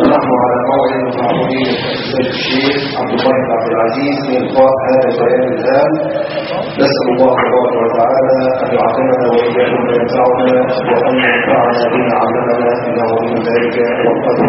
ونحن على موعد مع مدير الشيخ عبد الله بن عبد العزيز لإلقاء هذا البيان الهام نسأل الله تبارك وتعالى أن يعلمنا وإياكم ما ينفعنا وأن ينفعنا بما علمنا إنه من ذلك والقدر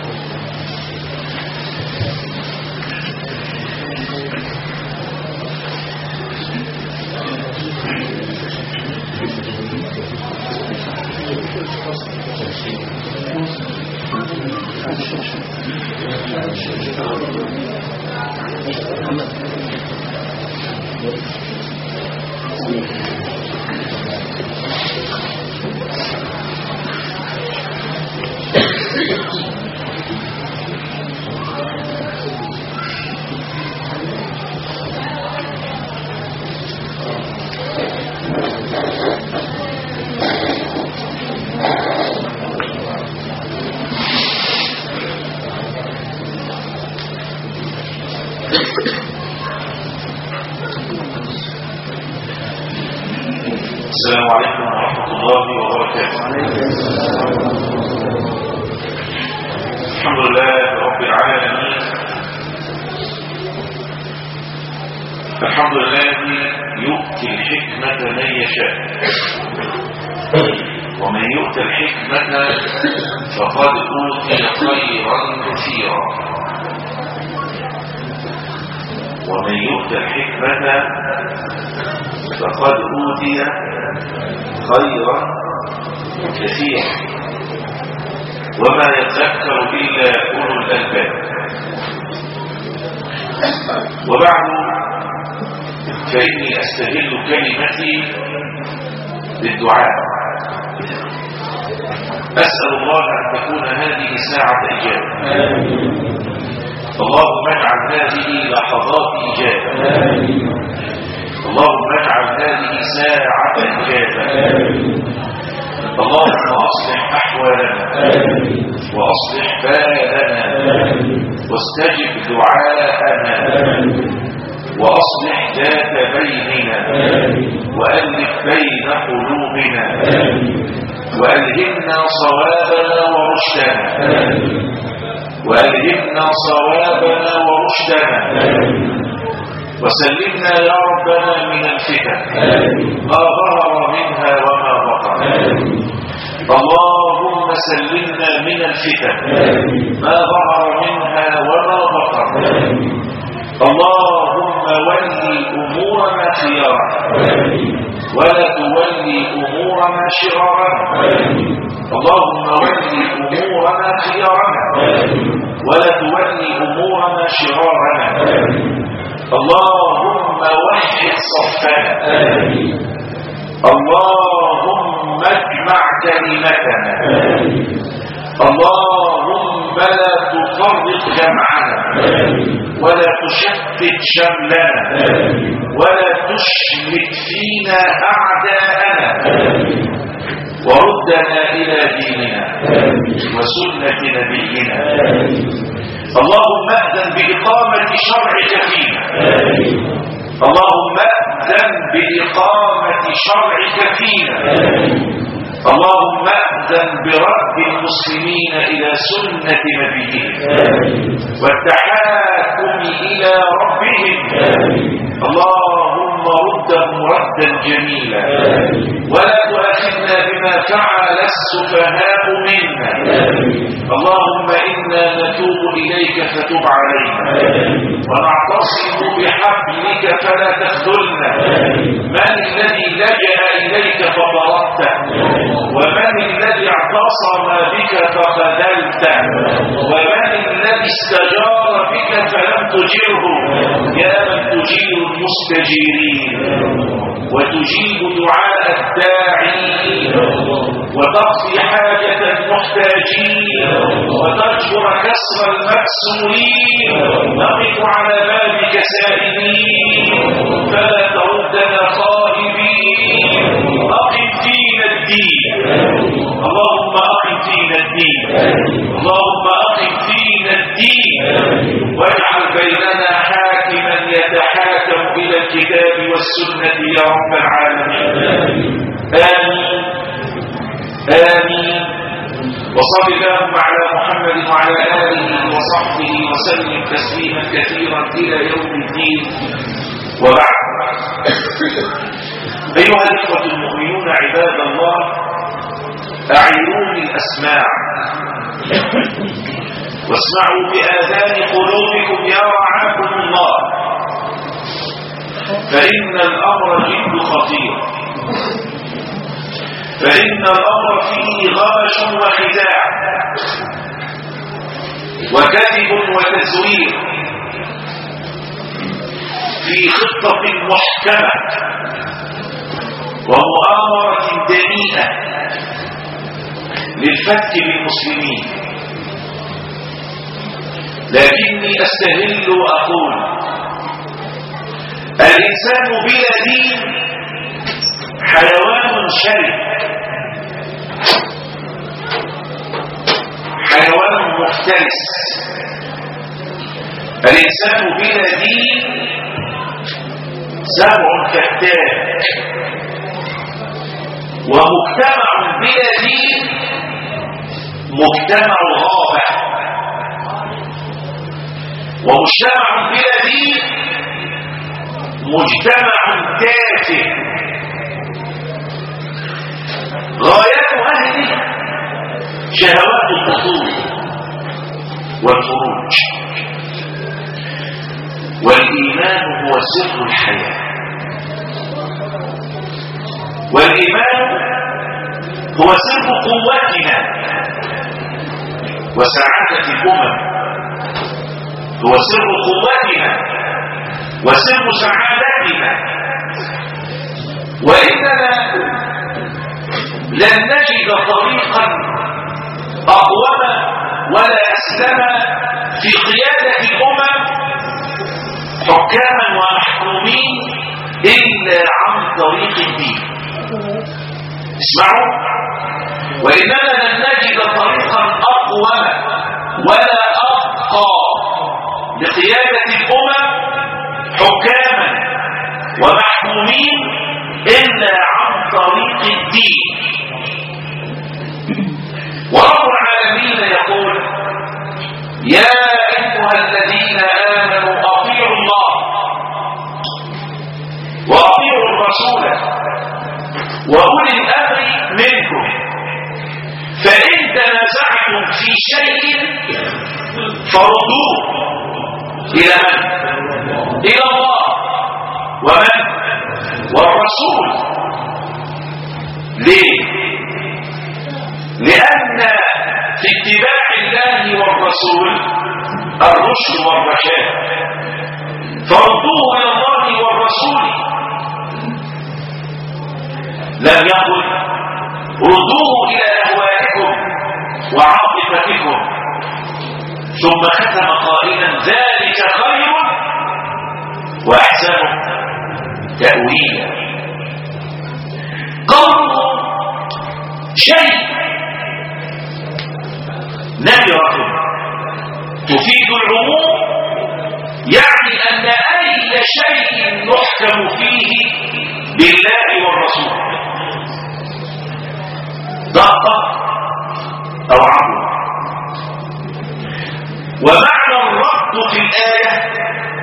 السلام عليكم ورحمة الله وبركاته. الحمد لله رب العالمين. الحمد لله يؤتي الحكمة من يشاء. ومن يؤتى الحكمة فقد أوتي خيرا كثيرا. ومن يؤتى الحكمة فقد أوتي خيرا كثيرا. وما يذكر إلا أولو الألباب. وبعد فإني أستهل كلمتي بالدعاء. أسأل الله أن تكون هذه ساعة إجابة اللهم اجعل هذه لحظات إجابة اللهم اجعل هذه ساعة إجابة. اللهم أصلح أحوالنا وأصلح بالنا واستجب دعاءنا وأصلح ذات بيننا وألف بين قلوبنا وألهمنا صوابنا ورشدنا وألهمنا صوابنا ورشدنا وسلمنا يا ربنا من الفتن. ما ظهر منها وما بطن. اللهم سلمنا من الفتن. ما ظهر منها وما بطن. اللهم ولي أمورنا خيارنا ولا تولي أمورنا شرارنا اللهم ولي أمورنا خيارنا ولا تولي أمورنا شرارنا اللهم وحد صفنا اللهم اجمع كلمتنا. اللهم لا تفرق جمعنا. ولا تشتت شملنا. ولا تشمت فينا أعداءنا. وردنا إلى ديننا وسنة نبينا. اللهم أذن بإقامة شرعك فينا اللهم أذن بإقامة شرعك فينا اللهم أذن برد المسلمين إلى سنة نبيهم. والتحاكم إلى ربهم. اللهم ردهم ردا جميلا. ولا تؤاخذنا بما فعل السفهاء منا. اللهم إنا نتوب إليك فتب علينا. ونعتصم بحبلك فلا تخذلنا. من الذي لجأ إليك فضربته ومن الذي اعتصم بك فخذلته؟ ومن الذي استجار بك فلم تجره. يا من تجير المستجيرين وتجيب دعاء الداعي وتقضي حاجة المحتاجين وتجبر كسر المكسورين. نقف على بابك سائلين. فلا تردنا خائبين الكتاب والسنة يا رب العالمين. آمين. آمين. وصل اللهم على محمد وعلى آله وصحبه وسلم تسليما كثيرا إلى يوم الدين. وبعد. أيها الإخوة المؤمنون عباد الله أعينوني الأسماع واسمعوا بآذان قلوبكم يا رعاكم الله. فإن الأمر جد خطير. فإن الأمر فيه غبش وخداع وكذب وتزوير. في خطة محكمة. ومؤامرة دنيئة. للفتك بالمسلمين. لكني أستهل وأقول الإنسان بلا دين حيوان شرك حيوان مفترس الإنسان بلا دين سبع كتاب ومجتمع بلا دين مجتمع غابة ومجتمع بلا دين مجتمع تافه. غايات أهله شهوات البطول والخروج. والإيمان هو سر الحياة. والإيمان هو سر قوتنا. وسعادة الأمم هو سر قوتنا. وسر سعادتنا وإننا لن نجد طريقا أقوم ولا أسلم في قيادة الأمم حكاما ومحكومين إلا عن طريق الدين. اسمعوا. وإننا لن نجد طريقا أقوم ولا أبقى لقيادة حكاما ومحكومين إلا عن طريق الدين. ورب العالمين يقول يا أيها الذين آمنوا أطيعوا الله وأطيعوا الرسول وأولي الأمر منكم. فإن تنازعتم في شيء فردوه. إلى؟ إلى الله ومن؟ والرسول ليه؟ لأن في اتباع الله والرسول الرشد والرشاد فردوه إلى الله والرسول لم يقل ردوه إلى أهوائكم وعاطفتكم ثم ختم قائلا ذلك خير وأحسن تأويلا. قوله شيء نكرة تفيد العموم يعني أن أي شيء يحكم فيه بالله والرسول. ضغط أو عمل ومعنى الرد في الآية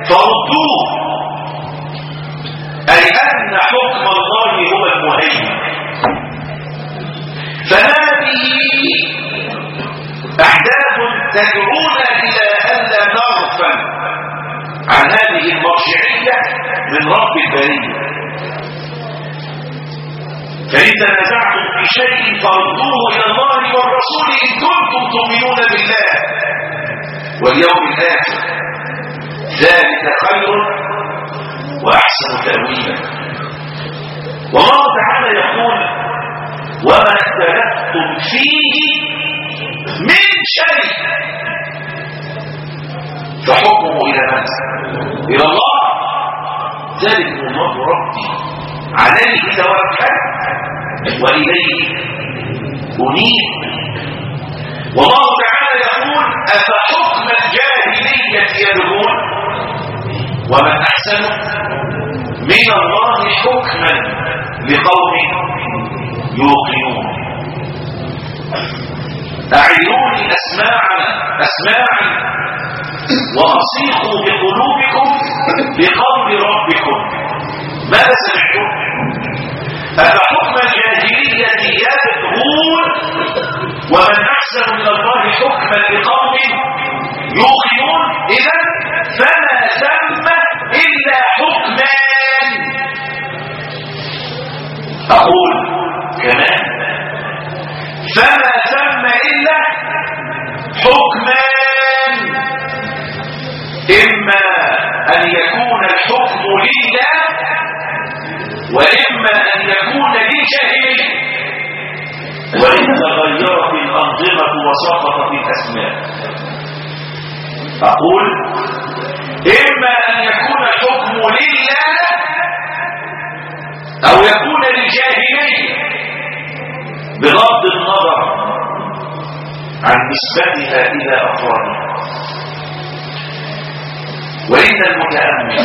فردوه. أي أن حكم الله هو المهيمن. فهذه أحداث تدعونا إلى ألا نغفل عن هذه المرجعية من رب البرية. فإن تنازعتم في شيء فردوه إلى الله والرسول إن كنتم تؤمنون بالله. واليوم الآخر. ذلك خير وأحسن تأويلا. والله تعالى يقول وما اختلفتم فيه من شيء. فحكمه إلى من؟ إلى الله. ذلك الله ربي. عليه توكل وإليه أنيب. والله تعالى يقول أفحكم الجاهلية يبغون؟ ومن أحسن من الله حكما لقوم يوقنون. أعينوني أسماعا أسماعا وأصيحوا بقلوبكم بقول ربكم. ماذا سمعتم؟ أفحكم الجاهلية يبغون؟ ومن أحسن من الله حكما لقوم يوقنون وسقطت الأسماء أقول إما أن يكون الحكم لله أو يكون للجاهلية بغض النظر عن نسبتها إلى أفرادها. وإن المتأمل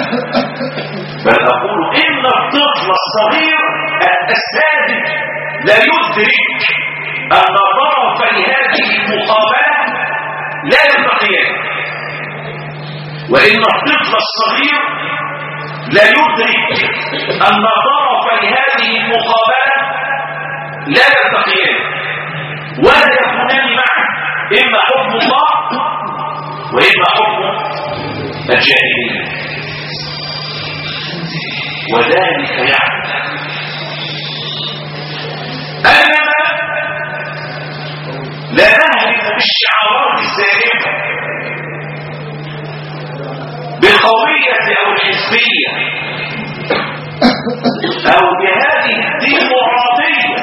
بل أقول إن الطفل الصغير الساذج لا يدرك أن طرفي هذه المقابلة لا يلتقيان وإن الطفل الصغير لا يدرك أن طرفي هذه المقابلة لا يلتقيان ولا يكونان معا إما حكم الله وإما حكم الجاهلية. وذلك يعني أننا لا نهلك بالشعارات الزائفة. بالقومية أو الحزبية أو بهذه الديمقراطية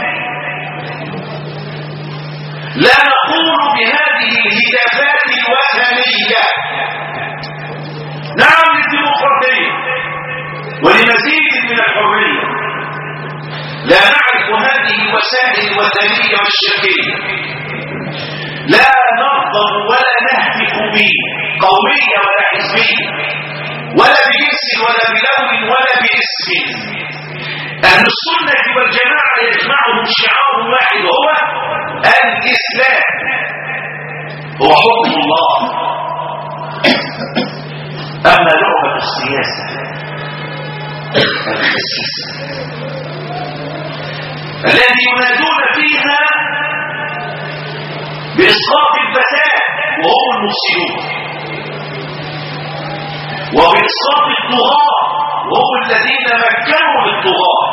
لا نقول بهذه الهتافات الوثنية. نعم للديمقراطية ولمزيد من الحرية. لا نعرف هذه الوسائل الوثنية والشركية لا نغضب ولا نهتف بقومية ولا حزبية ولا بجنس ولا بلون ولا باسم. أهل السنة والجماعة يجمعهم شعار واحد هو الإسلام. هو حكم الله. أما لعبة السياسة الخسيسة الذي ينادون فيها بإسقاط الفساد وهم المفسدون. وبإسقاط الطغاة وهم الذين مكنوا للطغاة.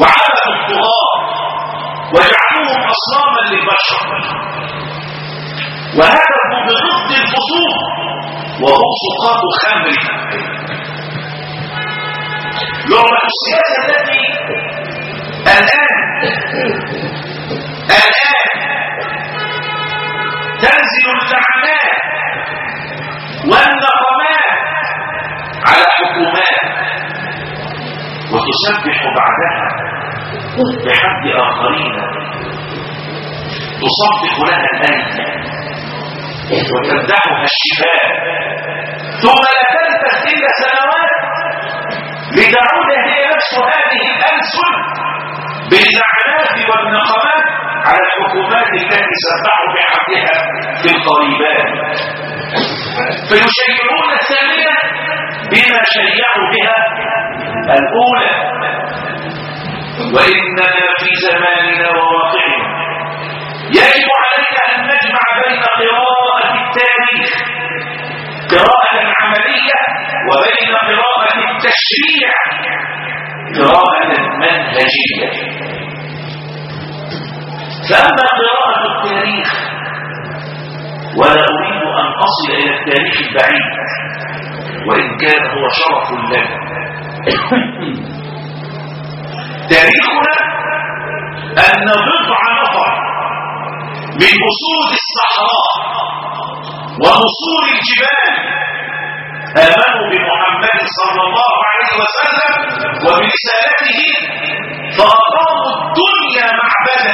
وعبدوا الطغاة وجعلوهم أصناما للبشر. وهدفوا بضد الفصول وهم سقاط خمر لعبة السياسة التي الآن الآن تنزل والنقمات على حكومات وتسبح بعدها بحد آخرين. تصدق لها الآية وتمدحها الشفاء. ثم لا تلبث إلا سنوات لتعود هي نفس هذه الألسن باللعنات والنقمات على الحكومات التي سبحوا بحقها في القريبات فيشيعون الثانية بما شيعوا بها الأولى. وإننا في زماننا وواقعنا يجب علينا أن نجمع بين قراءة التاريخ قراءة عملية وبين قراءة التشريع قراءة منهجية. فأما قراءة ولا أريد أن أصل إلى التاريخ البعيد وإن كان هو شرف لنا تاريخنا أن بضع نفر من أسود الصحراء ونصور الجبال آمنوا بمحمد صلى الله عليه وسلم وبرسالته فأقاموا الدنيا معبدا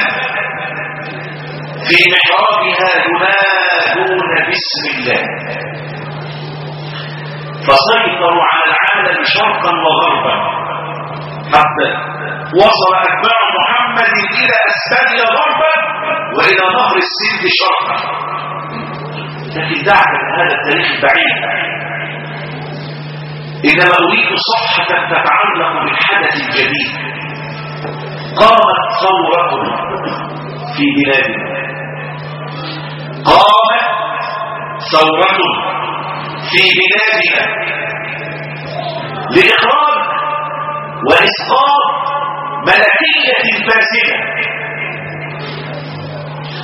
في محرابها ينادون باسم الله. فسيطروا على العالم شرقا وغربا. حتى وصل أتباع محمد إلى أسبانيا غربا وإلى نهر السند شرقا لكن من هذا التاريخ البعيد. إنما أريد صفحة تتعلق بالحدث الجديد. قامت ثورة في بلادنا. قامت ثورة في بلادنا. لإخراج وإسقاط ملكية فاسدة.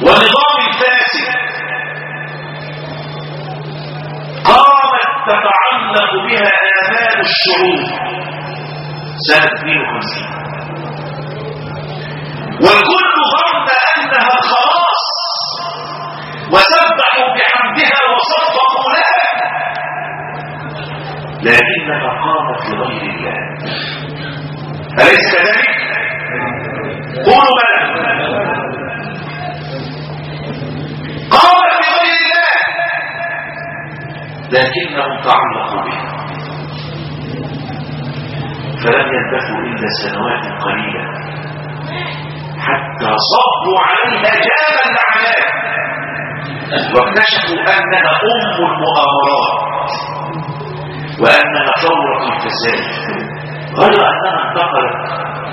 ونظام فاسد. قامت تتعلق بها آمال الشعوب. سنة 52 والكل لكنها قامت لغير الله أليس كذلك؟ قولوا بلى قامت لغير الله. لكنهم تعلقوا بها فلم يلبثوا إلا سنوات قليلة. حتى صبوا عليها جام اللعنات واكتشفوا أنها أم المؤامرات. وأنها ثورة الفساد غير أنها انتقلت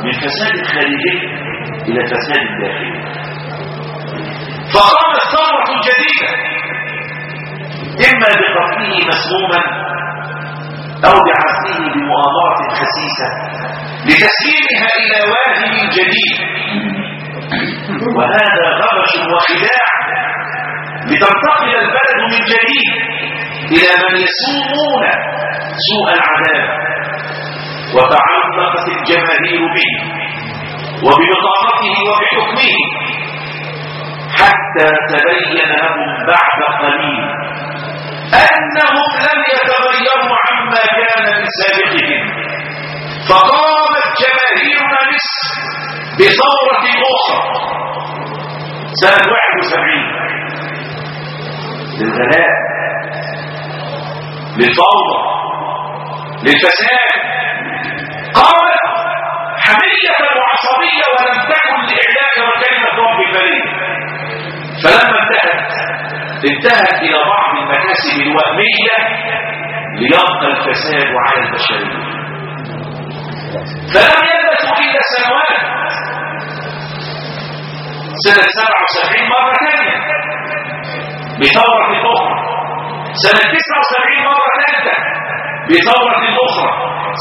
من فساد خارجي إلى فساد داخلي. فقامت ثورة جديدة إما بقتله مسموما أو بعزله بمؤامرة خسيسة لتسليمها إلى واهم جديد. وهذا غبش وخداع لتنتقل البلد من جديد. إلى من يسومون سوء العذاب وتعلقت الجماهير به وببطاقته وبحكمه حتى تبين لهم بعد قليل أنهم لم يتغيروا عما كان من سابقهم. فقامت جماهير مصر بثورة أخرى. سنة 71 للغلاء. للفوضى للفساد قامت حمية وعصبية ولم تكن لإعلاء كلمة رب البريد فلما انتهت انتهت إلى بعض المكاسب الوهمية ليبقى الفساد على البشرية. فلم يلبثوا إلا سنوات. سنة 77 مرة ثانية. بثورة أخرى سنة 79 مرة ثالثة بثورة أخرى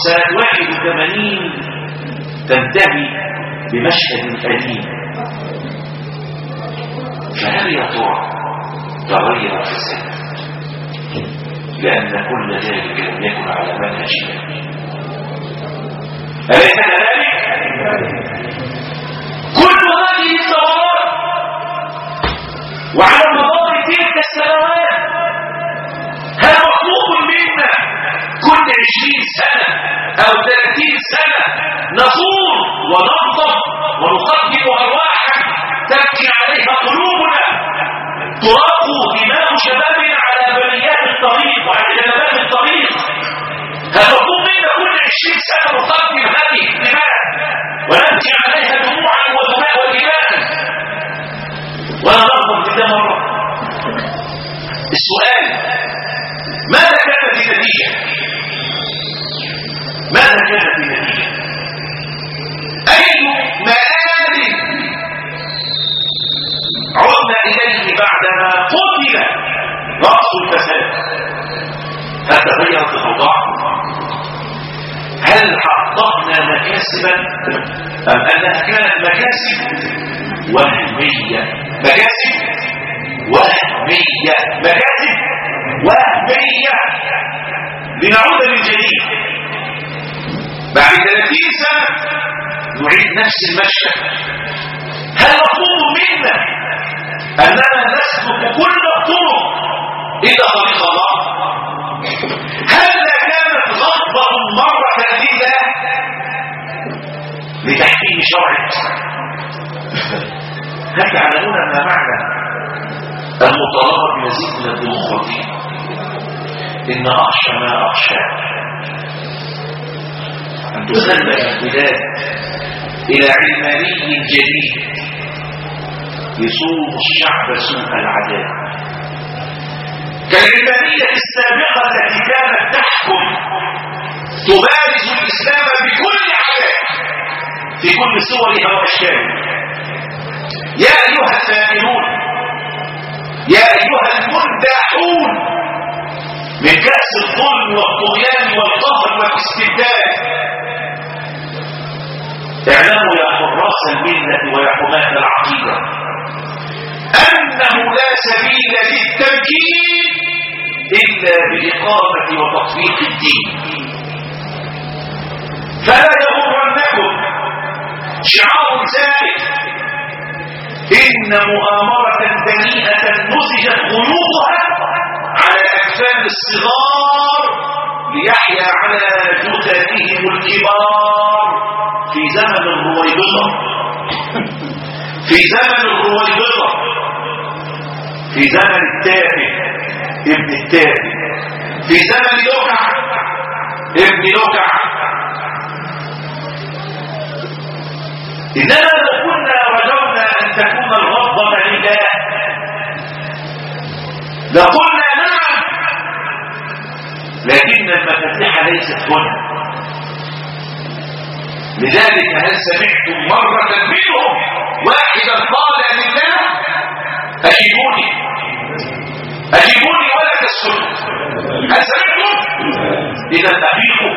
سنة 81 تنتهي بمشهد أليم. فهل يا ترى تغير الفساد لأن كل ذلك لم يكن على منهج أليس كذلك؟ كل هذه الثورات وعلى أو ثلاثين سنة نصور ونغضب ونقدم أرواحا تبكي عليها قلوبنا. تراق دماء شبابنا على بليات الطريق وعلى جنبات الطريق. هل مطلوب منا كل عشرين سنة نقدم هذه الدماء ونبكي عليها ماذا كانت النتيجة أي مآل عدنا إليه بعدما قتل رأس الفساد هل تغيرت الأوضاع هل حققنا مكاسبا أم أنها كانت مكاسب وهمية مكاسب وهمية مكاسب وهمية لنعود من جديد بعد 30 سنة نعيد نفس المشهد. هل مطلوب منا أننا نسلك كل الطرق إلى طريق الله؟ هل كانت غضبة مرة لله لتحكيم شرع هل تعلمون ما معنى المطالبة بمزيد من الديمقراطية؟ إن أخشى ما أخشى أن تسلم البلاد إلى علماني جديد يصوم الشعب سوء العذاب. كالعلمانية السابقة التي كانت تحكم تبارز الإسلام بكل عذاب في كل صورها وأشكالها. يا أيها الثائرون يا أيها المندحون من كأس الظلم والطغيان والقهر والاستبداد اعلموا يا حراس الملة ويا حماة العقيدة. أنه لا سبيل للتمكين إلا بإقامة وتطبيق الدين. فلا يغرنكم شعار ثالث إن مؤامرة دنيئة نسجت غيوضها على أكفان الصغار ليحيا على جثثهم الكبار. في زمن الرويبضة في زمن الرويبضة في زمن التافه ابن التافه. في زمن لوكع ابن لوكع. إننا لو كنا رجونا أن تكون الغضبة لله لقلنا لكن المفاتيح ليست هنا. لذلك هل سمعتم مرة منهم واحدا قال لله أجيبوني أجيبوني ولا تسكتوا هل سمعتم؟ إذا أبيكم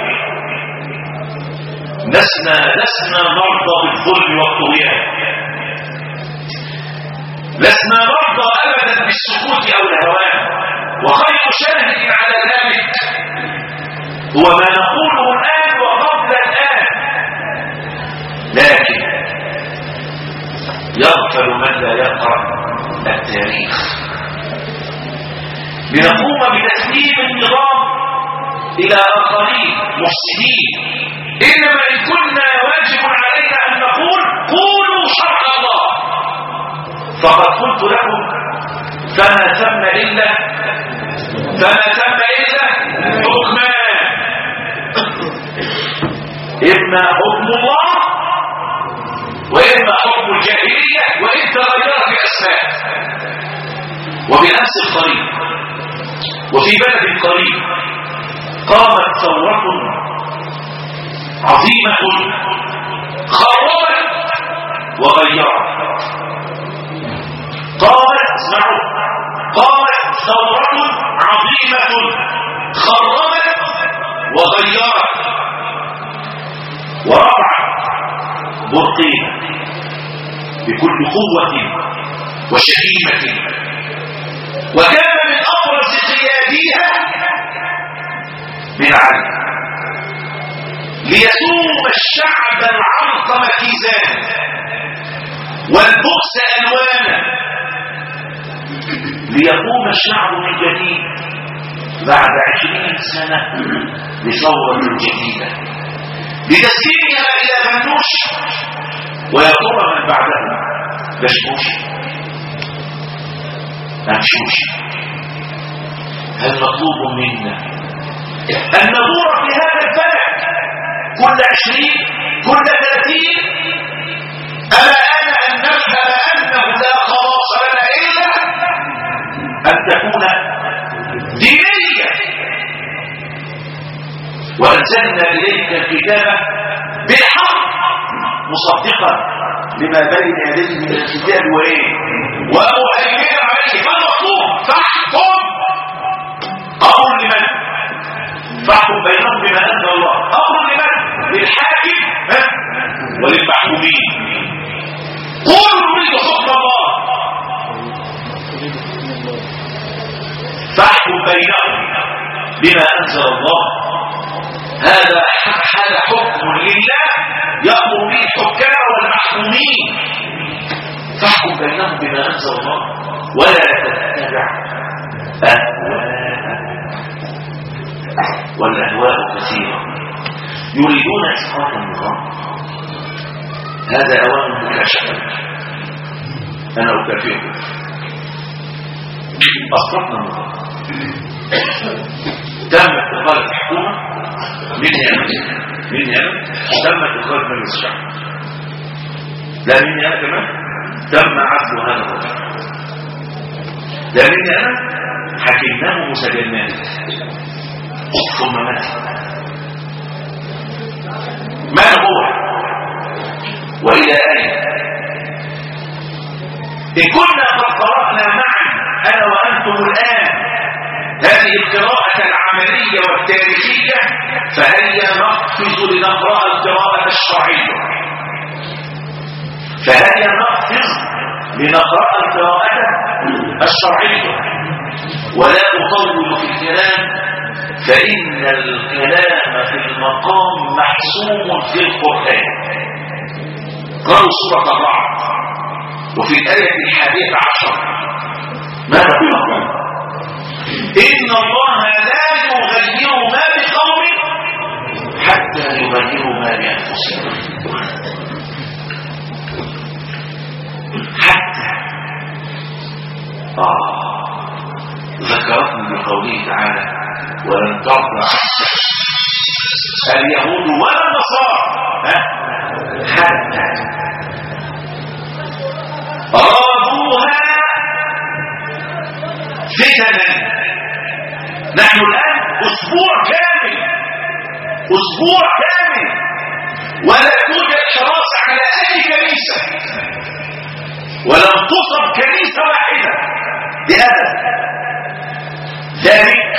لسنا لسنا نرضى بالظلم والطغيان. لسنا نرضى ابدا بالسكوت أو الهوان. وخير شاهد على ذلك هو ما نقوله الآن وقبل الآن. لكن يغفل من لا يقرأ التاريخ. لنقوم بتسليم النظام إلى آخرين محسنين. إنما إن كنا واجب علينا أن نقول قولوا شرع الله. فقد قلت لكم فما ثم إلا فما ثم إلا حكمان إما حكم الله وإما حكم الجاهلية وإن تغيرت الاسماء وبنفس القريب. وفي بلد قريب. قامت ثورة عظيمة خربت وغيرت قامت اسمعوا قامت ثورة عظيمة خربت وغيرت ورفعت برقين بكل قوة وشهيمة. وكان من أبرز قياديها من علي. ليسوم الشعب العرق مكيزانا والبؤس ألوانا. ليقوم الشعب من جديد بعد عشرين سنة لثورة جديدة. لتسليمها إلى منوش ويقوم من بعده. بشموش ممشوش هل مطلوب منا أن ندور في هذا الفلك كل عشرين كل ثلاثين؟ ألا أنا أن نفهم أنه لا خلاص لنا إلا أن تكون دينية وأنزلنا إليك الكتاب بالحق مصدقا لما بين يديه من الكتاب وإيه؟ ومهيمنا عليه المطلوب؟ فاحكم. أمر لمن؟ فاحكم بينهم بما أنزل الله. أمر لمن؟ للحاكم؟ وللمحكومين. قولوا نريد حكم الله. فاحكم بينهم بما أنزل الله. هذا حكم لله يأمر به الحكام والمحكومين. فاحكم بينهم بما أنزل الله ولا تتبع أهواءهم. والأهواء كثيرة. يريدون إسقاط النظام هذا أوان مكاشفة أنا أكافئكم أسقطنا النظام تم اتخاذ الحكومة من هنا من هنا تم اتخاذ مجلس الشعب لا من هنا كمان تم عزل هذا الرجل. لا من هنا حكمناه مسجنات ثم مات. ما هو؟ وإلى أين؟ إن كنا قد قرأنا معا أنا وأنتم الآن هذه القراءة العملية والتاريخية فهيا نقفز لنقرأ القراءة الشرعية. فهيا نقفز لنقرأ القراءة الشرعية. ولا أطول في الكلام فإن الكلام في المقام محسوم في القرآن. قالوا سورة الرعد وفي الآية الحادية عشر. ماذا قال إن الله لا يغير ما بقوم حتى يغيروا ما بأنفسهم. حتى. آه. ذكرتني بقوله تعالى ولن ترضى اليهود ولا النصارى حتى. نحن الآن أسبوع كامل أسبوع كامل. ولا توجد حراسة على أي كنيسة. ولم تصب كنيسة واحدة. بهذا ذلك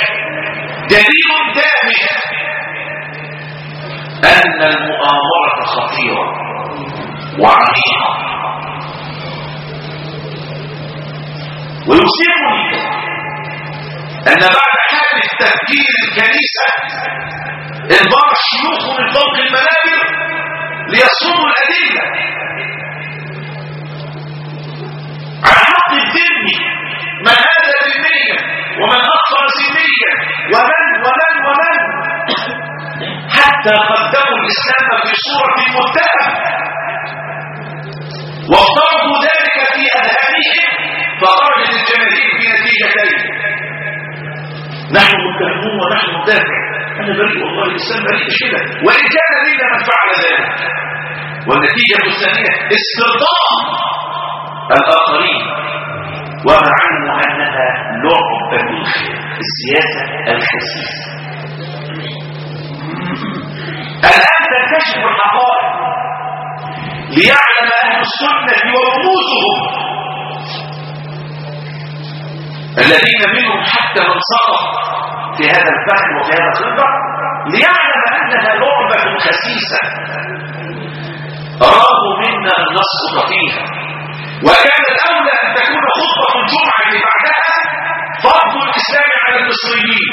دليل دامج أن المؤامرة خطيرة وعميقة. ويصيبني أن بعد حادث تفكير الكنيسة انبار الشيوخ من فوق المنابر ليصونوا الأدلة. عن حق الذمي من هذا ذميا ومن أخطر سنيا ومن ومن ومن؟ حتى قدموا الإسلام في صورة متهم وافترضوا ذلك في أذهانهم فخرجت الجماهير في نتيجتين نحن متهمون ونحن ندافع أنا بريء والله الإسلام بريء مش كده وإن كان منا من فعل ذلك. والنتيجة الثانية استرضاء الآخرين. ومع أنها لعبة السياسة الخسيسة الآن تنكشف الحقائق. ليعلم أهل السنة ورموزهم الذين منهم حتى من سقط في هذا الفهم وفي هذا الخبر ليعلم أنها لعبة خسيسة. أرادوا منا أن نسقط فيها وكان الأولى أن تكون خطبة الجمعة اللي بعدها فضل الإسلام على المصريين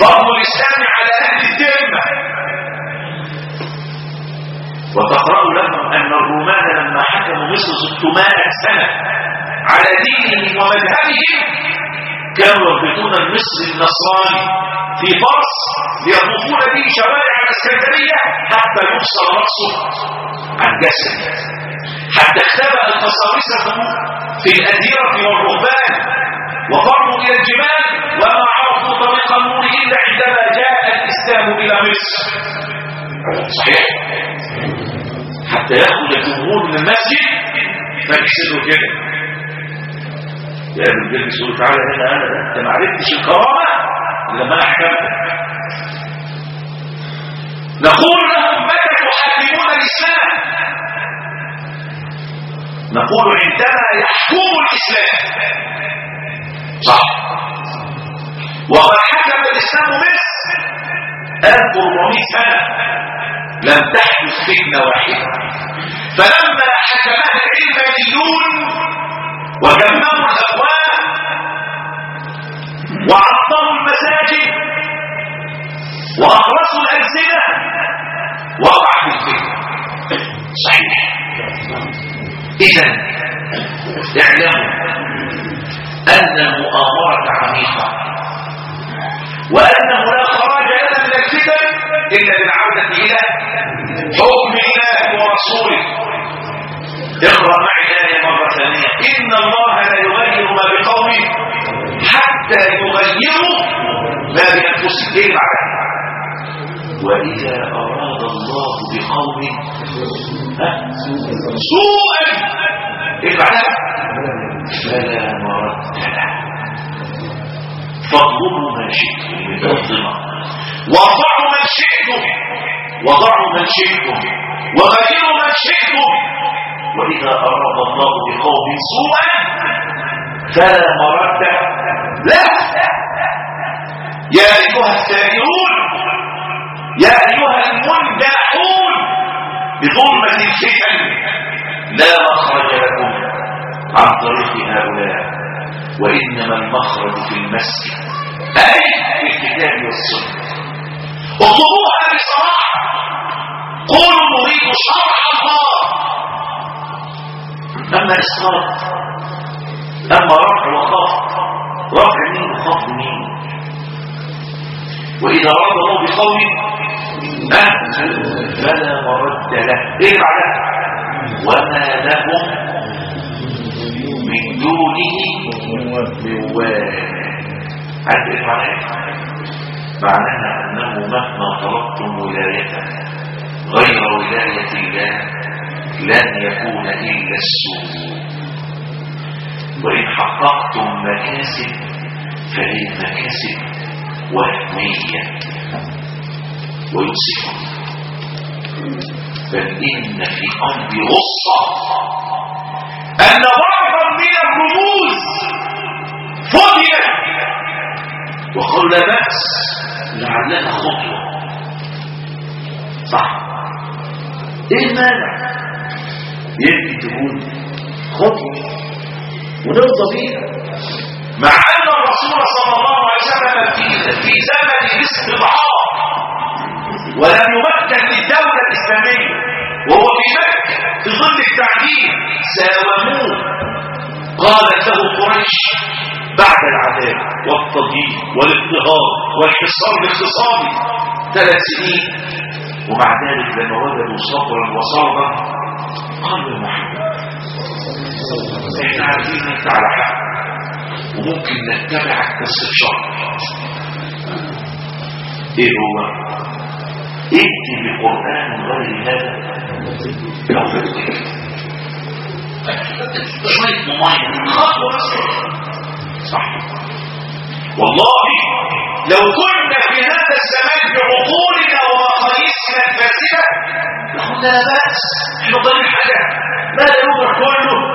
فضل الإسلام على أهل الذمة. وتقرأ لهم أن الرومان لما حكموا مصر 600 سنة. على دينهم ومذهبهم كانوا يربطون المصري النصراني في فرس ليطوفون به شوارع الإسكندرية حتى يفصل رأسه عن جسده. حتى اختبأ القساوسه في الاديره والرهبان وفروا إلى الجبال وما عرفوا طريق النور إلا عندما جاء الإسلام إلى مصر. صحيح؟ حتى يخرج الجمهور من المسجد فيحسدوا كده ابن الجلد سؤال تعالى هنا أنا أنت ما عرفتش الكرامة لما أنا حكمت نقول لهم متى تحكمون الإسلام. نقول عندما يحكم الإسلام. صح. وقد حكم الإسلام مصر 1400 سنة لم تحدث فتنة واحدة. فلما حكمها العلمانيون وجمعوا وعطلوا المساجد وأغرسوا الألسنة وأضعفوا الفكر صحيح. إذا اعلموا أن المؤامرة عميقة وأنه لا خراج لنا من الفتن إلا بالعودة إلى حكم الله ورسوله. اقرأ معي الآية مرة ثانية. إن الله لا يغير ما بقوم حتى يغيروا ما بأنفسهم معنى وإذا أراد الله بقوم؟ سوءا معنى فلا مرد له. فاطلبوا ما شئتم من وضعوا من شئتم. وضعوا من شئتم. وغيروا من شئتم. وإذا أراد الله بقوم سوءا فلا مرد له. يا أيها السائرون يا أيها المندحون بظلمة الفتن لا مخرج لكم عن طريق هؤلاء وإنما المخرج في المسجد. أي في الكتاب والسنة. اطلبوها بصراحة. قولوا نريد شرع الله. أما إسقاط أما رفع وخفض رفع مين وخفض مين وإذا أراد الله بقول فلا مرد له. إيه معنى وما لهم من دونه من وال عارف إيه معناه معناها أنه مهما طلبتم ولايته غير ولاية الله لن يكون إلا السوء. وان حققتم مكاسب فهي مكاسب وهمية. ويوصفون بل ان في قلبي غصة أن بعضا من الرموز فضلت وقالوا لا بأس لعلها خطوة. صح. إيه المانع؟ يمكن تكون خطوة. ونرضى بيها مع أن الرسول صلى الله عليه وسلم في, زمن الاستضعاف ولم يمكن للدولة الإسلامية وهو في مكة في ظل التعديل ساوموه قالت له قريش بعد العذاب والتضييق والاضطهاد والحصار الاقتصادي ثلاث سنين. ومع ذلك لما وجدوا صبرا وصربا قالوا محمد إحنا عارفين انت على حق وممكن نتبعك بس بشرط إيه هو ائتي بقران غير هذا لو شوية مميز خطوه بس صح والله لو كنا في هذا الزمان بعقولنا ومقاييسنا الفاسده لقلنا لا باس إحنا ضايعين حاجة ما لا كله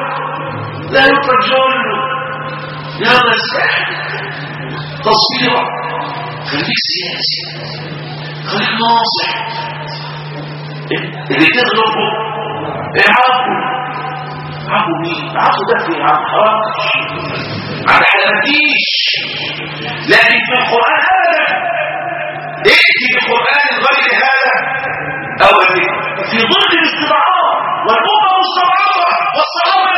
لا يترك كله يلا استحي تصويرا خليك سياسي. خليك ناصح. اللي تغلبه. العفو عفو مين؟ عفو ده في عن حرامش عن حلمتيش لكن في القرآن أبدا. ائتي بقرآن غير هذا. أو في ضد الاستضعاف والأمة مستضعفة والصحابة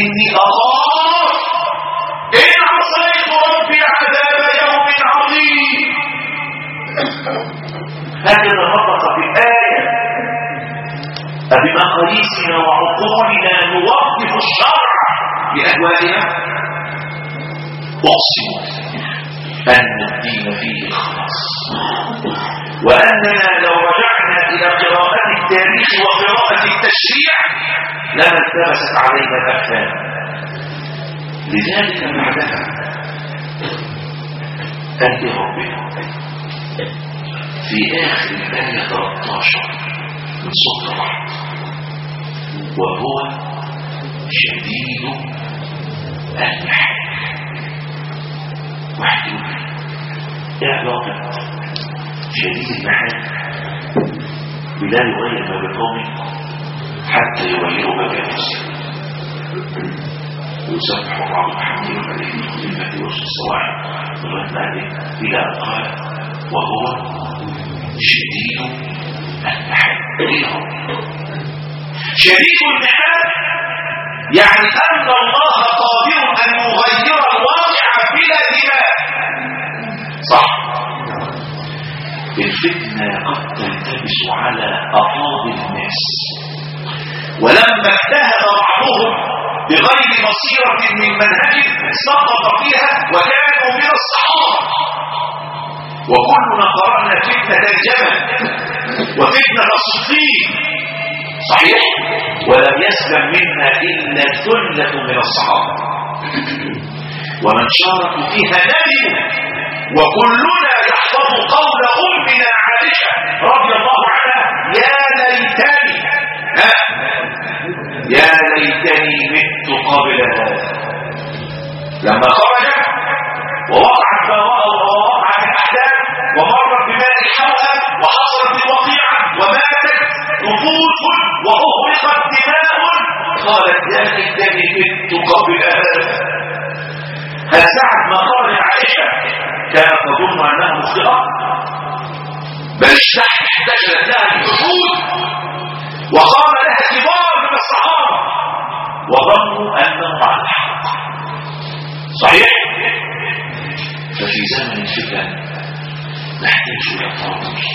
إني أخاف إن عصيت ربي عذاب يوم عظيم. هكذا نطق في الآية. أبمقاييسنا وعقولنا نوظف الشرع بأهوالنا أقسم أن الدين فيه الخلاص وأننا لو رجعنا إلى قراءة التاريخ وقراءة التشريع لما التبست علينا الأفهام لذلك بعدها أنت ربنا في آخر الآية 13 من سورة الرحمة وهو شديد المحن واحد يقول إيه علاقة شديد المحن بلا يغير ما بقومه حتى يغيروا ما بأنفسهم ويسبح الله بحمده وملائكته بالله وجه الصواعق لغايه بعد إلى ان قال وهو شديد المحن شديد المحن يعني أن الله قادر أن يغير الواقع بلا دماء صح. الفتنه قد تلتبس على افاضل الناس. ولما اجتهد بعضهم بغير بصيرة من منهج سقط فيها وكانوا من الصحابة. وكلنا قرأنا فتنة الجبل وفتنة الصفين صحيح؟ ولم يسلم منها إلا ثلة من الصحابة. ومن شاركوا فيها ندموا وكلنا يحفظ قول أمنا عائشة رضي الله عنها يا ليتني يا ليتني مت قبل هذا لما خرج ووقعت ما ووقعت الاحداث ومرت بماء الحوأة وحصلت الوقيعة وماتت نفوس وأغرقت دماء. قالت يا ليتني مت قبل هذا هل ساعة ما خرج عائشة كانت تظن أنها مخطئة؟ بل احتجت لها الحدود وقام لها كبار من الصحابة وظنوا أنهم على الحق. صحيح؟ ففي زمن الفتن نحتاج إلى التوضيح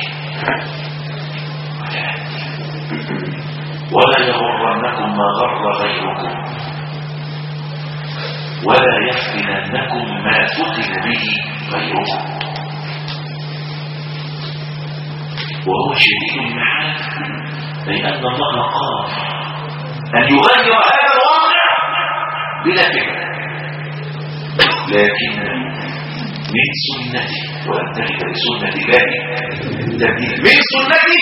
ولا يغرنكم ما غر غيركم. ولا يفتننكم ما فتن به غيركم. وهو شديد المحال أي أن الله قادر أن يغير هذا الواقع بلا فكرة لكن من سنته وأن تجد لسنة الله من سنته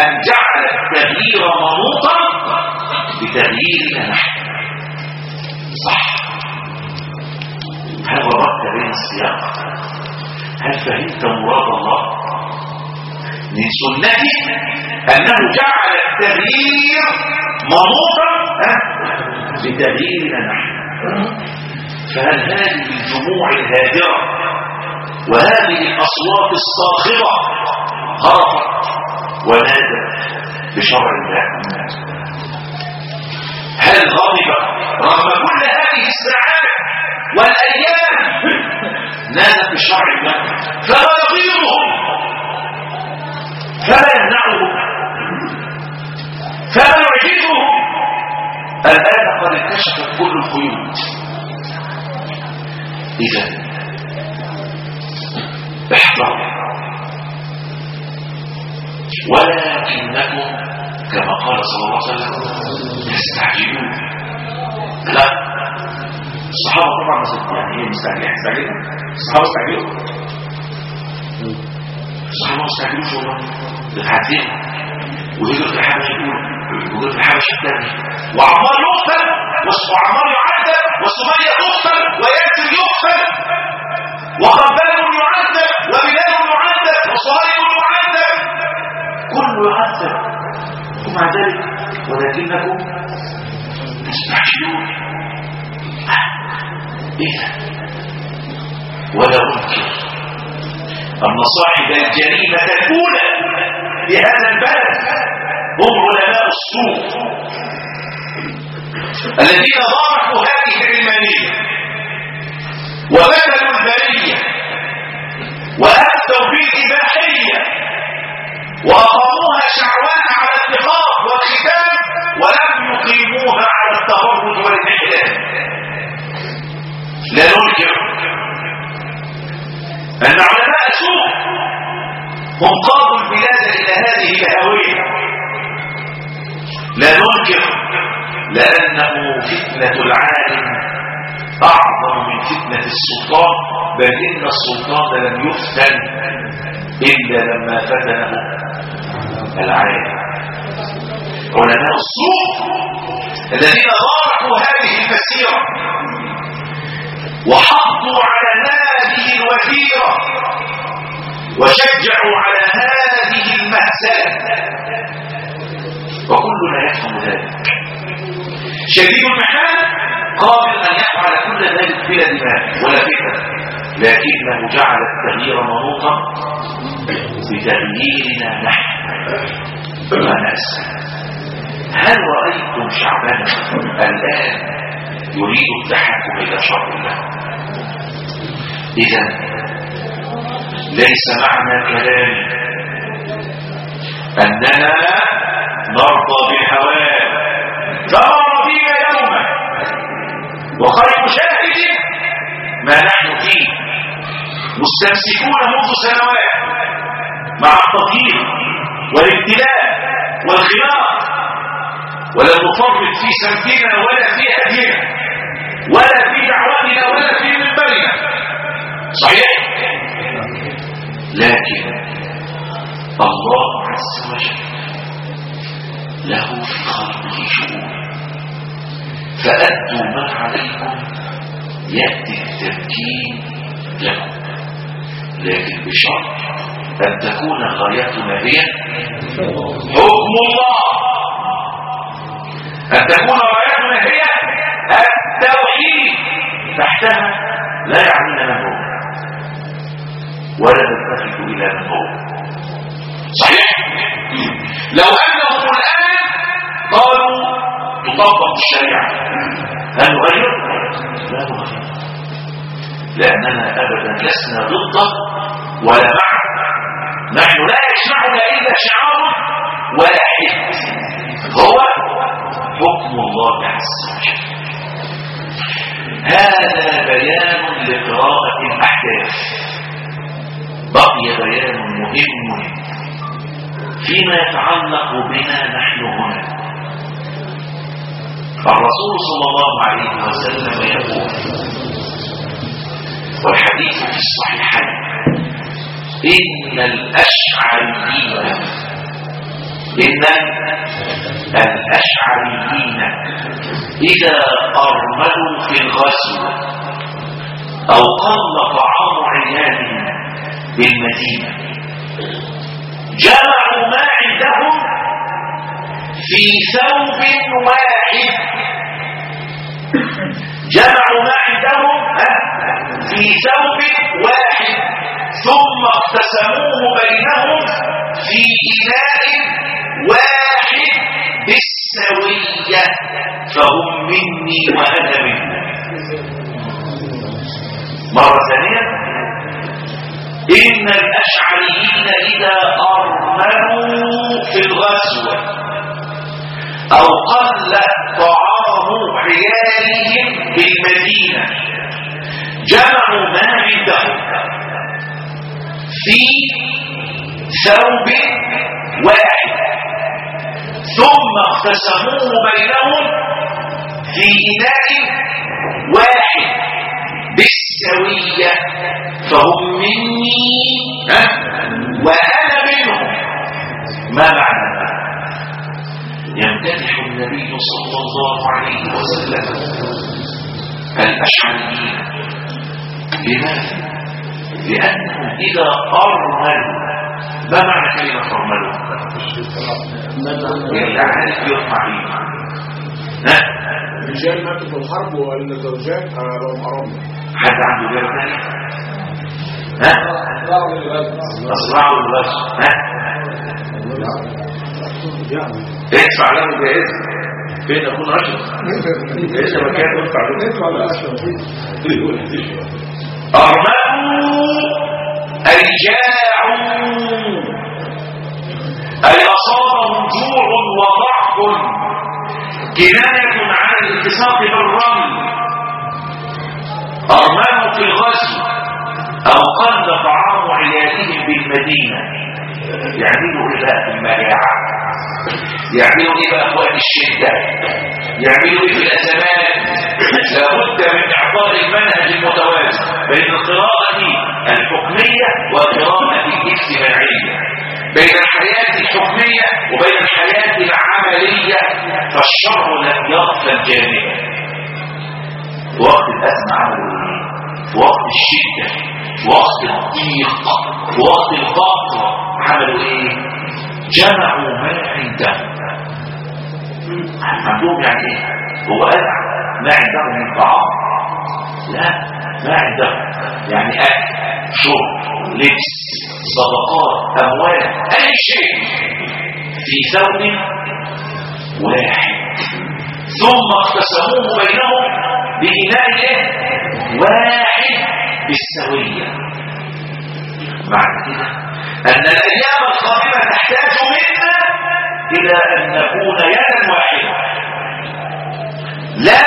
أن جعل التغيير منوطا بتغييرنا نحن صح. هل ربطت بين السياق؟ هل فهمت مراد الله؟ من سنته أنه جعل التغيير منوطا بتغييرنا نحن. فهل هذه الجموع الهادرة وهذه الأصوات الصاخرة هربت ونادت بشرع الله؟ هل غضب رغم كل هذه الساعات والأيام نادت بشرع الله؟ فما يغيرهم فلا يمنعهم يعجزهم الآن قد انكشفت كل القيود. إذا احذروا ولكنكم كما قال صلى الله عليه وسلم تستعجلون. لا. الصحابة طبعا يعني إيه مستعجلين مستعجلين الصحابة استعجلوا. الصحابة ما استعجلوش والله. الحدين وهجرة الحبش الأولى وهجرة الحبش الثانية وعمار يقتل وعمار يعذب وسمية تقتل وياسر يقتل وخباب يعذب وبلال يعذب وصهيب يعذب كله يعذب ومع ذلك ولكنكم تستعجلون إذا ولا أنكر أن صاحب الجريمة الأولى لهذا البلد. هم علماء السوق. الذين ضاربوا هذه العلمانية وبدلوا البرية وأفتوا بالإباحية وأقاموها شعواء على الاتفاق والختام ولم يقيموها على التبرج والانحلال لا ننكر أن علماء السوق هم قادوا البلاد إلى هذه الهوية. لا ننكر لأنه فتنة العالم أعظم من فتنة السلطان بل إن السلطان لم يفتن إلا لما فتنه العالم. علماء السوق الذين باركوا هذه المسيرة وحضوا على هذه الوتيرة وشجعوا على هذه المهزلة وكلنا يفهم ذلك. شديد المحال قابل أن يفعل كل ذلك بلا دماء ولا فتن لكنه جعل التغيير منوطا بتغييرنا نحن. وأنا أسأل هل رأيتم شعبان الآن يريد التحكم إلى شر الله؟ إذا ليس معنى كلامي أننا نرضى بالهوان فمر بنا يوما وخير شاهد ما نحن فيه. مستمسكون منذ سنوات مع التطهير والابتلاء والخلاف ولم نفرط في سمتنا ولا في هدينا ولا في دعوتنا ولا في منبرنا. صحيح؟ لكن الله عز وجل له في خلقه شؤون فأدوا ما عليكم يأتي التمكين لكم لكن بشرط أن تكون غايتنا هي حكم الله أن تكون غايتنا هي التوحيد تحتها لا يعنينا من هو ولا نلتفت إلى من هو صحيح لو أنهم الآن قالوا تطبق الشريعة. هل نغير؟ لا نغير. لأننا أبدا لسنا ضده ولا معه نحن لا يجمعنا إلا شعار واحد هو حكم الله عز وجل. هذا بيان لقراءة الأحداث. بقي بيان مهم. فيما يتعلق بنا نحن هنا. الرسول صلى الله عليه وسلم يقول والحديث في الصحيحين إن الأشعريين إن الأشعريين إذا أرملوا في الغزو أو قل طعام عيالهم بالمدينة عندهم في ثوب واحد. جمعوا ما عندهم في ثوب واحد. ثم اقتسموه بينهم في إناء واحد بالسوية. فهم مني وأنا منهم مرة ثانية. إن الأشعريين إذا أرملوا في الغزوة أو قل طعام عيالهم بالمدينة جمعوا ما عندهم في ثوب واحد. ثم اقتسموه بينهم في إناء واحد. بالسوية. فهم مني ها؟ وأنا منهم. ما معنى؟ يمتدح النبي صلى الله عليه وسلم الأشعريين لماذا؟ لأنهم إذا أرملوا ما معنى كلمة أرملوا؟ يعني عارف يطمع؟ ها؟ الرجال ماتوا في الحرب والزوجات بقوا حرام حد عنده جرى ثاني؟ ها؟ أصرعوا الغش ها؟ ادفع له جائزة. فين أكون أشرف؟ جائزة مكان ادفع له؟ أرملوا أي جاعوا أي أصابهم جوع وضعف. كناية عن الالتصاق بالرمل. أرملوا في الغزو. أو قل طعام عيالهم بالمدينة. يعملوا في المجاعة يعملوا إيه بقى في وقت الشدة يعملوا إيه في الأزمات لابد من إعطاء المنهج المتوازن بين القراءة الحكمية والقراءة الاجتماعية بين الحياة الحكمية وبين الحياة العملية فالشرع لم يغفل جانبا في وقت الأزمة عملوا إيه؟ في وقت الشدة في وقت الضيق في وقت الفقر عملوا إيه؟ جمعوا ما عندهم عندهم يعني إيه؟ هو قال ما عندهم من طعام لا ما عندهم يعني اكل شرب لبس صدقات اموال اي شيء في ثوب واحد ثم اقتسموه بينهم بإناء؟ واحد بالسوية معنى كده أن الأيام القادمة تحتاج منا إلى أن نكون يدا واحدة لا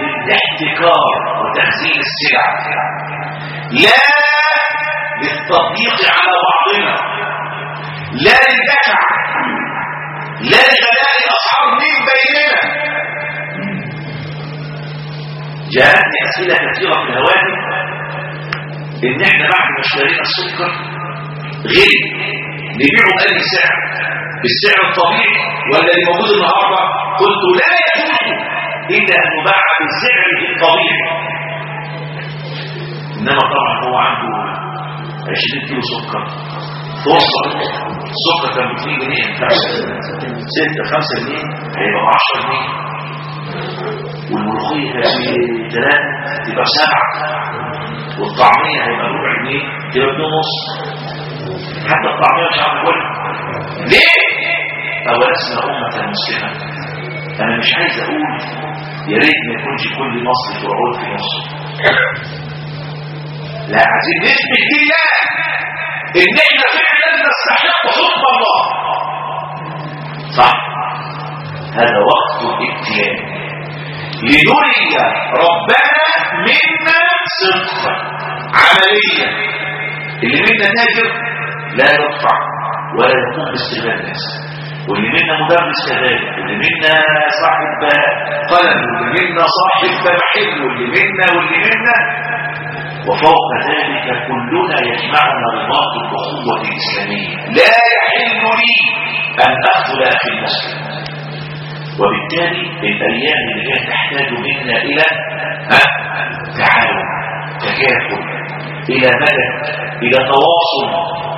للاحتكار وتخزين السلع. لا للتضييق على بعضنا. لا للدفع لا لغلاء الأسعار من بيننا. جاءتني أسئلة كثيرة في الهواتف. إن إحنا بعد ما اشترينا السكر غير. نبيعه بأي سعر. بالسعر الطبيعي ولا اللي موجود النهارده قلت لا يجوز إلا أن يباع بالسعر الطبيعي. إنما طبعا هو عنده 20 كيلو سكر. توصل السكر كان ب 2 جنيه 6 5 جنيه هيبقى ب 10 جنيه. والملوخية في ثلاثة تبقى سبعة. والطعمية هيبقى ربع جنيه تبقى اتنين ونص حتى الطعمية مش عارف ليه؟ أولسنا أمة مسلمة أنا مش عايز أقول يا ريت ما يكونش كل مصر فرعون في مصر لا عايزين نثبت لله إن إحنا فعلا نستحق حكم الله. صح هذا وقت الابتلاء. لنري ربنا منا صدقا عمليا. اللي منا تاجر لا يدفع ولا يقوم باستغلال الناس. واللي منا مدرس كذلك واللي منا صاحب قلم واللي منا صاحب محل واللي منا واللي منا وفوق ذلك كلنا يجمعنا رباط الأخوة الإسلامية. لا يحل لي أن أخذل أخي المسلم وبالتالي الأيام اللي كانت تحتاج منا ها؟ تعاون تكافل إلى مدد إلى تواصل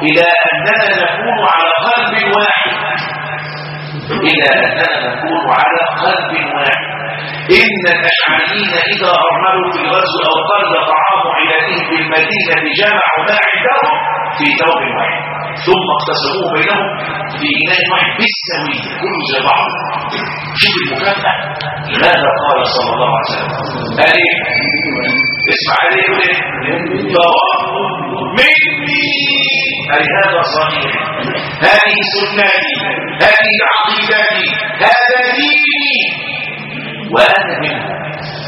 إلى أننا نكون على قلب واحد. إلى أننا نكون على قلب واحد. إن الأشعريين إذا أرملوا في الغزو أو قل طعام عبادهم بالمدينة جمعوا ما عندهم في ثوب واحد. ثم اقتسموه بينهم في إناء واحد. بالسوية كله زي بعض. شوف المكافأة. ماذا قال صلى الله عليه وسلم؟ قال إيه؟ اسمع عليه إيه؟ فهو مني. أي هذا صحيح. هذه سنتي. هذه عقيدتي هذا ديني. وأنا منهم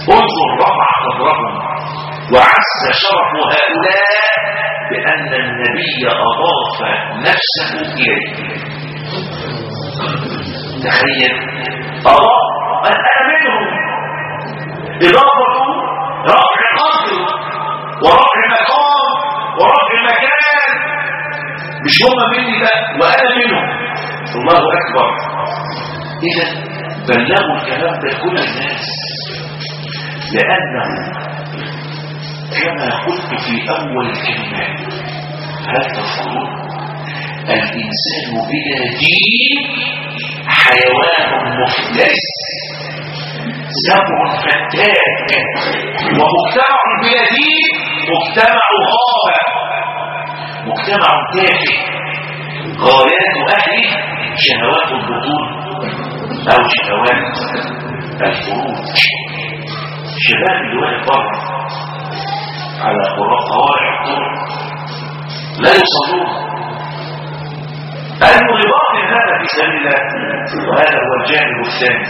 انظر رفع قدرهم وعز شرف هؤلاء بأن النبي أضاف نفسه إليه. تخيل. أضاف. أنا منهم. إضافة. رفع قدر ورفع مش هم مني بقى وأنا منهم. الله أكبر. إذا بلغوا الكلام ده كل الناس. لأنه كما قلت في أول الكلمات هل تذكرون الإنسان بلا دين حيوان مفلس سبع فتاك ومجتمع بلا دين مجتمع غابة مجتمع تافه غايات أهله شهوات البطون أو شهوات الشباب اللي واقف بره على قوارع الطرق لا يصلون. المرباط هذا في سبيل الله وهذا هو الجانب الثاني.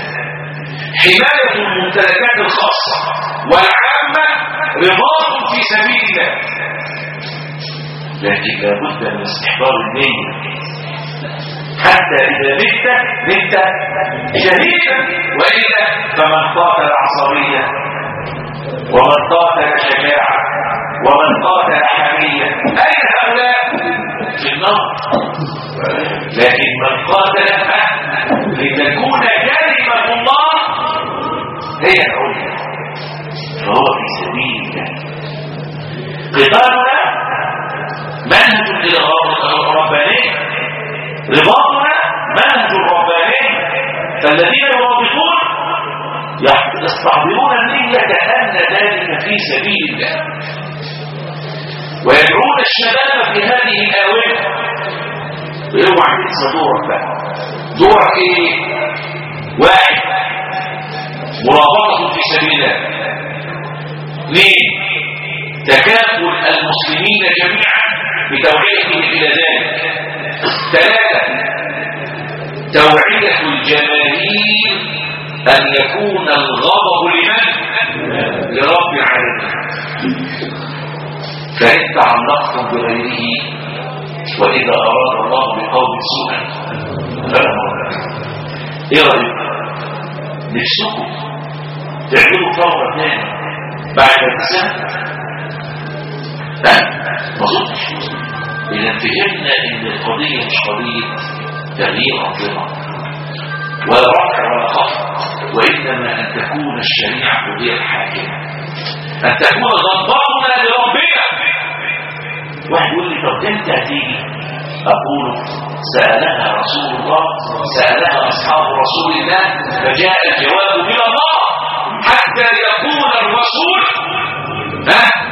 حماية الممتلكات الخاصة والعامة رباط في سبيل الله. لكن لابد من استحضار النية حتى إذا مت مت شهيدا وإلا فمن قاتل عصبية ومن قاتل شجاعة ومن قاتل حمية أين هؤلاء؟ في النار. لكن من قاتل لتكون كلمة الله هي العليا فهو في سبيل الله. قتالنا منهج رباني رباطنا منهج رباني فالذين يرابطون يستحضرون النية أن ذلك في سبيل الله. ويدعون الشباب في هذه الآونة ويوعى تنسى دورك بقى. دورك إيه؟ واحد. مرابطة في سبيل الله. اثنين. تكافل المسلمين جميعا. بتوعيتهم إلى ذلك ثلاثة توعية الجماهير أن يكون الغضب لمن؟ لرب العالمين فإن تعلقتم بغيره وإذا أراد الله بقوم سوءا فلا إيه رأيك؟ نفسكم تعملوا ثورة ثاني بعد السنة ظنش إذا فهمنا إن القضية مش قضية تغيير أنظمة ولا رفع ولا خفض وإنما أن تكون الشريعة هي الحاكمة أن تكون ضبطنا لربنا واحد يقول لي طب إمتى هتيجي أقول سألها رسول الله سألها أصحاب رسول الله فجاء الجواب من الله حتى يكون الرسول ها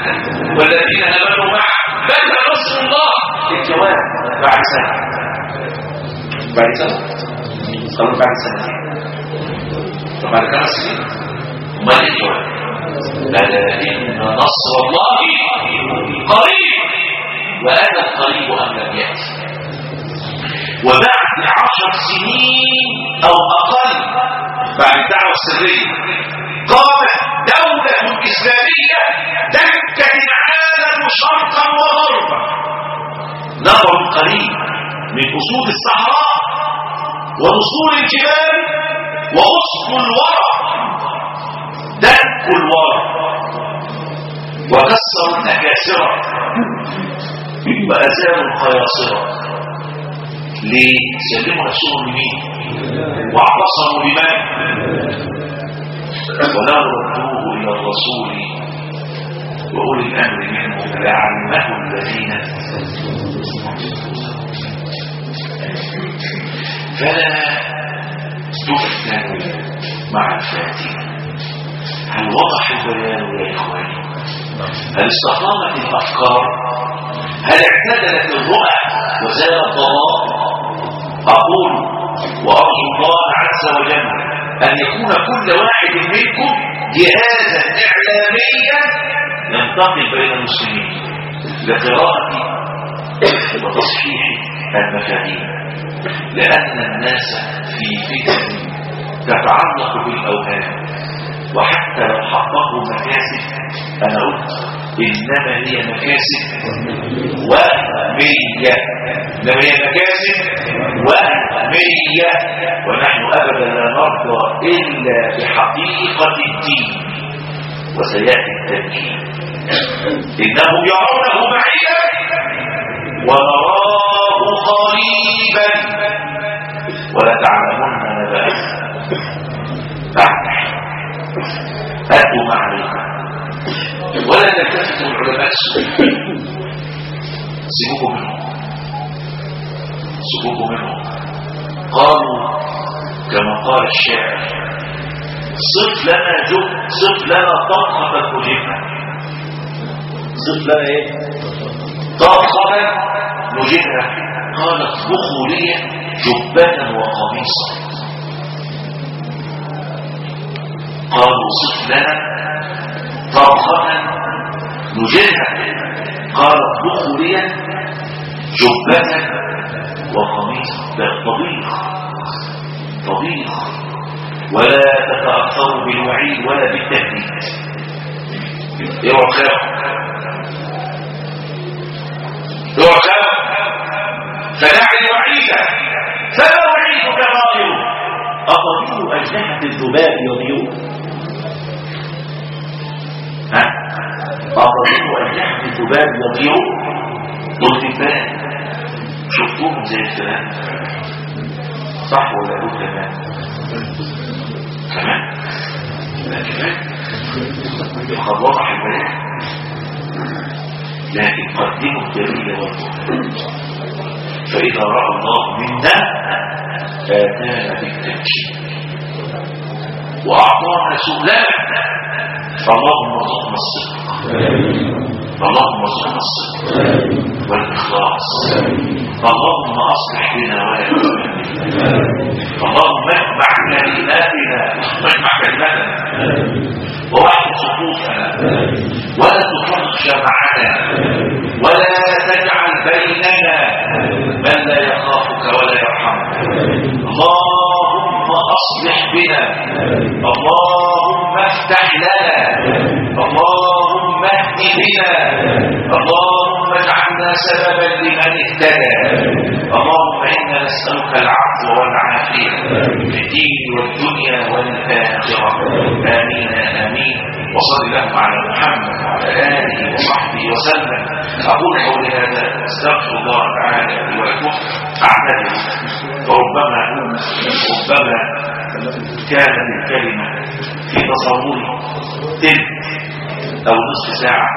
خمس سنين ما الجواب ألا إن نصر الله قريب وأنا القريب أم لم يأتي وبعد عشر سنين أو أقل بعد الدعوة السرية قامت دولة إسلامية دكت العالم شرقا وغربا. نظر قريب من أصول الصحراء ونصول الجبال وأصل الورى دك الورى وكسروا الأكاسرة وأزالوا القياصرة ليه؟ سلموا نفسهم لمين؟ واعتصموا لمن؟ ولو ردوه إلى الرسول وأولي الأمر منهم لعلمه الذين فلا تفتن مع الفاتنة هل وضح البيان يا إخواني؟ هل استقامت الأفكار؟ هل اعتدلت الرؤى وزال الضلال؟ أقول وأرجو الله عز وجل أن يكون كل واحد منكم جهازا إعلاميا ينتقل بين المسلمين لقراءة وتصحيح المفاهيم لأن الناس في فتن تتعلق بالأوهام وحتى لو حققوا مكاسب أنا قلت إنما هي مكاسب وهمية إنما هي مكاسب وهمية ونحن أبدا لا نرضى إلا بحقيقة الدين وسيأتي التنكيل إنهم يرونه بعيدا ونراه ولا تعلمون نبأه بعد أتوا معرفة ولا تلتفتوا العلماء. السوء سيبوكم منهم. سيبوكم منهم. قالوا كما قال الشاعر صف لنا جب صف لنا طبخة نجيبها صف لنا إيه؟ طبخة نجيبها قال اطبخوا لي جبة وقميصا قالوا صف لنا طبخة نجيبها قال اطبخوا لي جبة وقميصا ده طبيخ. طبيخ. ولا تتأثروا بالوعيد ولا بالتهديد. اوعوا تخافوا اوعوا تخافوا فدع الوعيد أجنحة الذباب يضيء ها أضيء أجنحة الذباب يضيء والذباب شفتوهم زي الفئران صح ولا له كمان كمان لا كمان وضح البيان لكن قدموا الدليل والبرهان فإذا رأى الله منا آتانا بالتبشير وأعطانا سؤلنا فاللهم ارزقنا الصدق اللهم ارزقنا الصدق والإخلاص اللهم أصلح بنا ولا اللهم اجمع كلماتنا واجمع كلماتنا ووحد صفوفنا ولا تفرق جمعنا ولا تجعل بيننا من لا يرحمك اللهم أصلح بنا. اللهم افتح لنا. اللهم اهد بنا. اللهم اجعلنا سببا لمن اهتدى. اللهم إنا نسألك العفو والعافية في الدين والدنيا والآخرة. آمين آمين. وصل اللهم على محمد وعلى آله وصحبه وسلم. أقول قولي هذا أستغفر الله تعالى لي ولكم. أعتذر. وربما ربما كانت الكلمة في تصوري. تلك أو نصف ساعة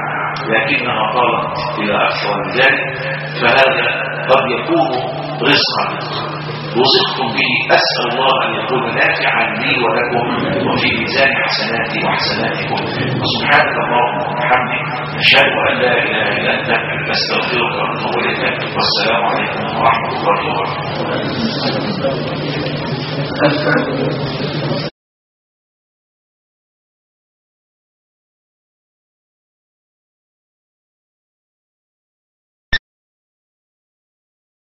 لكنها طالت إلى أكثر من ذلك فهذا قد يكون رزقا وصفتم به أسأل الله أن يكون نافعا لي ولكم وفي ميزان حسناتي وحسناتكم. وسبحانك اللهم وبحمدك أشهد أن لا إله إلا أنت أستغفرك وأتوب إليك. والسلام عليكم ورحمة الله وبركاته.